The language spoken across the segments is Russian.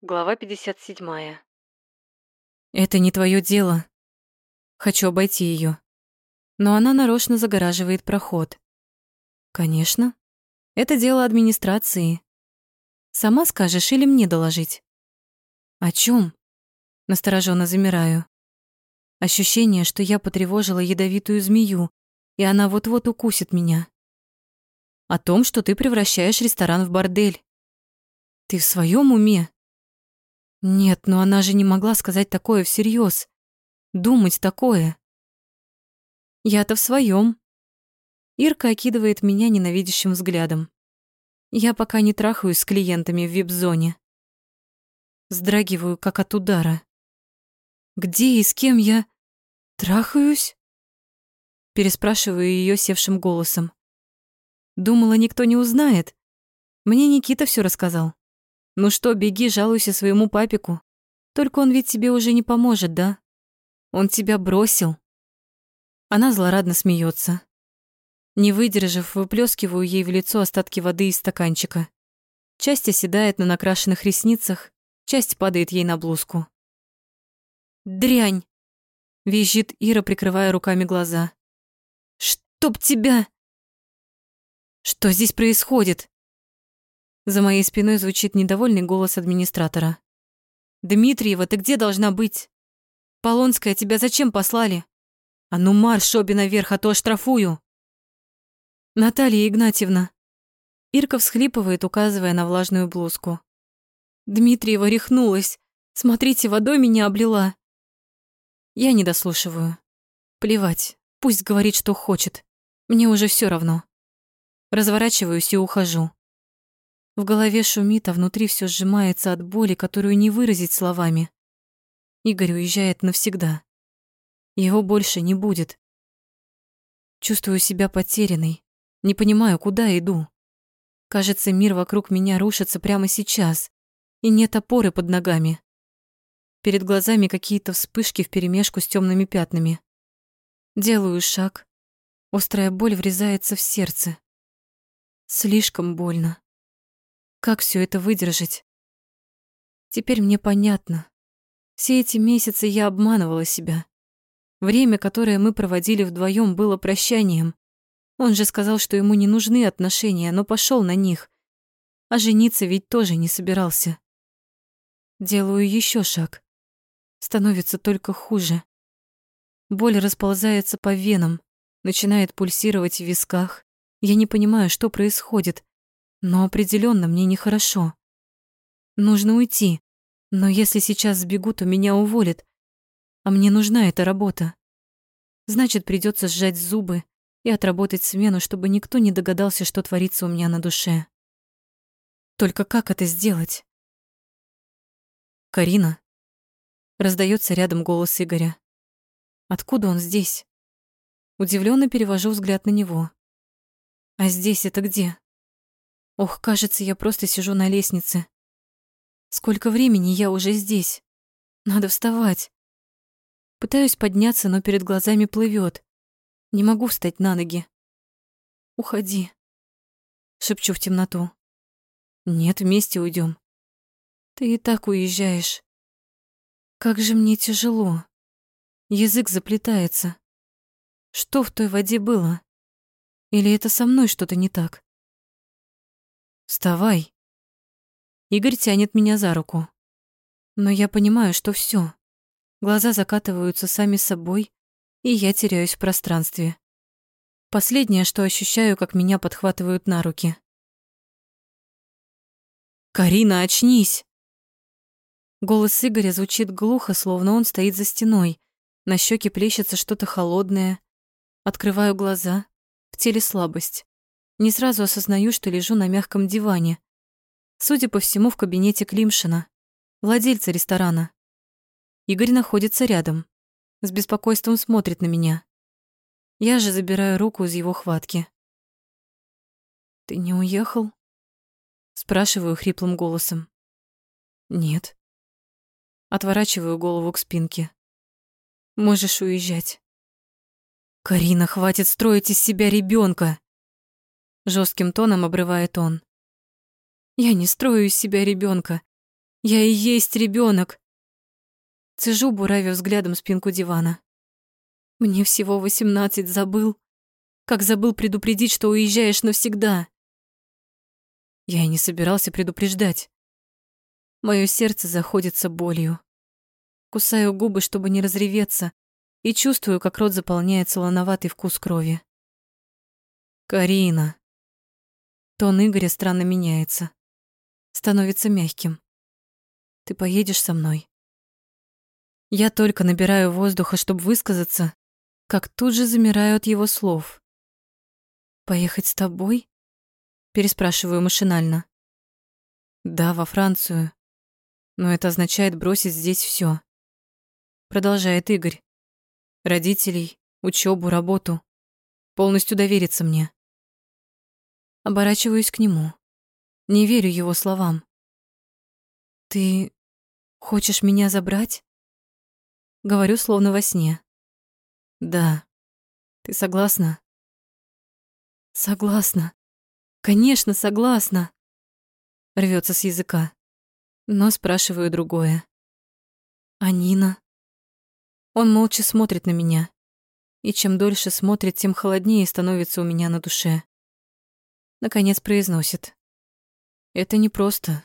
Глава 57. Это не твое дело. Хочу обойти ее, Но она нарочно загораживает проход. Конечно. Это дело администрации. Сама скажешь или мне доложить? О чем? Настороженно замираю. Ощущение, что я потревожила ядовитую змею, и она вот-вот укусит меня. О том, что ты превращаешь ресторан в бордель. Ты в своем уме? Нет, но она же не могла сказать такое всерьез. Думать такое. Я-то в своем. Ирка окидывает меня ненавидящим взглядом. Я пока не трахаюсь с клиентами в вип-зоне. Сдрагиваю, как от удара. Где и с кем я трахаюсь? Переспрашиваю ее севшим голосом. Думала, никто не узнает. Мне Никита все рассказал. Ну что, беги, жалуйся своему папику. Только он ведь тебе уже не поможет, да? Он тебя бросил. Она злорадно смеется. Не выдержав, выплескиваю ей в лицо остатки воды из стаканчика. Часть оседает на накрашенных ресницах, часть падает ей на блузку. «Дрянь!» — визжит Ира, прикрывая руками глаза. «Чтоб тебя!» «Что здесь происходит?» За моей спиной звучит недовольный голос администратора. «Дмитриева, ты где должна быть? Полонская, тебя зачем послали? А ну марш обе наверх, а то оштрафую!» «Наталья Игнатьевна!» Ирка всхлипывает, указывая на влажную блузку. «Дмитриева рехнулась. Смотрите, водой меня облила». Я не дослушиваю. Плевать, пусть говорит, что хочет. Мне уже все равно. Разворачиваюсь и ухожу. В голове шумит, а внутри все сжимается от боли, которую не выразить словами. Игорь уезжает навсегда. Его больше не будет. Чувствую себя потерянной, не понимаю, куда иду. Кажется, мир вокруг меня рушится прямо сейчас, и нет опоры под ногами. Перед глазами какие-то вспышки вперемешку с темными пятнами. Делаю шаг. Острая боль врезается в сердце. Слишком больно. Как все это выдержать? Теперь мне понятно. Все эти месяцы я обманывала себя. Время, которое мы проводили вдвоем, было прощанием. Он же сказал, что ему не нужны отношения, но пошел на них. А жениться ведь тоже не собирался. Делаю еще шаг. Становится только хуже. Боль расползается по венам, начинает пульсировать в висках. Я не понимаю, что происходит. Но определенно мне нехорошо. Нужно уйти, но если сейчас сбегу, то меня уволят. А мне нужна эта работа. Значит, придется сжать зубы и отработать смену, чтобы никто не догадался, что творится у меня на душе. Только как это сделать? Карина. Раздается рядом голос Игоря. Откуда он здесь? Удивленно перевожу взгляд на него. А здесь это где? Ох, кажется, я просто сижу на лестнице. Сколько времени я уже здесь? Надо вставать. Пытаюсь подняться, но перед глазами плывет. Не могу встать на ноги. Уходи. Шепчу в темноту. Нет, вместе уйдем. Ты и так уезжаешь. Как же мне тяжело. Язык заплетается. Что в той воде было? Или это со мной что-то не так? Вставай. Игорь тянет меня за руку. Но я понимаю, что все. Глаза закатываются сами собой, и я теряюсь в пространстве. Последнее, что ощущаю, как меня подхватывают на руки. «Карина, очнись!» Голос Игоря звучит глухо, словно он стоит за стеной. На щеке плещется что-то холодное. Открываю глаза. В теле слабость. Не сразу осознаю, что лежу на мягком диване. Судя по всему, в кабинете Климшина, владельца ресторана. Игорь находится рядом. С беспокойством смотрит на меня. Я же забираю руку из его хватки. «Ты не уехал?» Спрашиваю хриплым голосом. «Нет». Отворачиваю голову к спинке. «Можешь уезжать». «Карина, хватит строить из себя ребенка жестким тоном обрывает он. Я не строю из себя ребенка. Я и есть ребенок. Цежу, буравя взглядом спинку дивана. Мне всего восемнадцать, забыл. Как забыл предупредить, что уезжаешь навсегда. Я и не собирался предупреждать. Моё сердце заходится болью. Кусаю губы, чтобы не разреветься, и чувствую, как рот заполняет солоноватый вкус крови. «Карина!» Тон Игоря странно меняется. Становится мягким. «Ты поедешь со мной?» Я только набираю воздуха, чтобы высказаться, как тут же замираю от его слов. «Поехать с тобой?» Переспрашиваю машинально. «Да, во Францию. Но это означает бросить здесь все. Продолжает Игорь. Родителей, учебу, работу. Полностью довериться мне. Оборачиваюсь к нему. Не верю его словам. «Ты хочешь меня забрать?» Говорю, словно во сне. «Да. Ты согласна?» «Согласна. Конечно, согласна!» Рвется с языка. Но спрашиваю другое. «А Нина?» Он молча смотрит на меня. И чем дольше смотрит, тем холоднее становится у меня на душе. Наконец произносит. «Это непросто.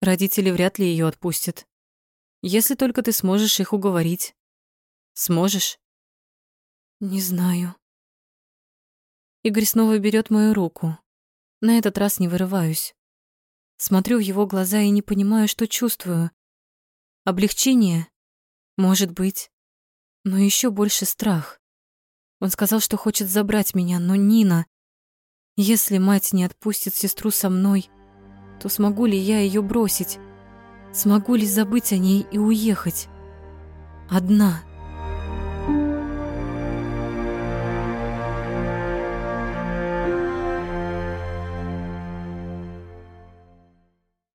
Родители вряд ли ее отпустят. Если только ты сможешь их уговорить. Сможешь? Не знаю. Игорь снова берет мою руку. На этот раз не вырываюсь. Смотрю в его глаза и не понимаю, что чувствую. Облегчение? Может быть. Но еще больше страх. Он сказал, что хочет забрать меня, но Нина... Если мать не отпустит сестру со мной, то смогу ли я ее бросить? Смогу ли забыть о ней и уехать? Одна.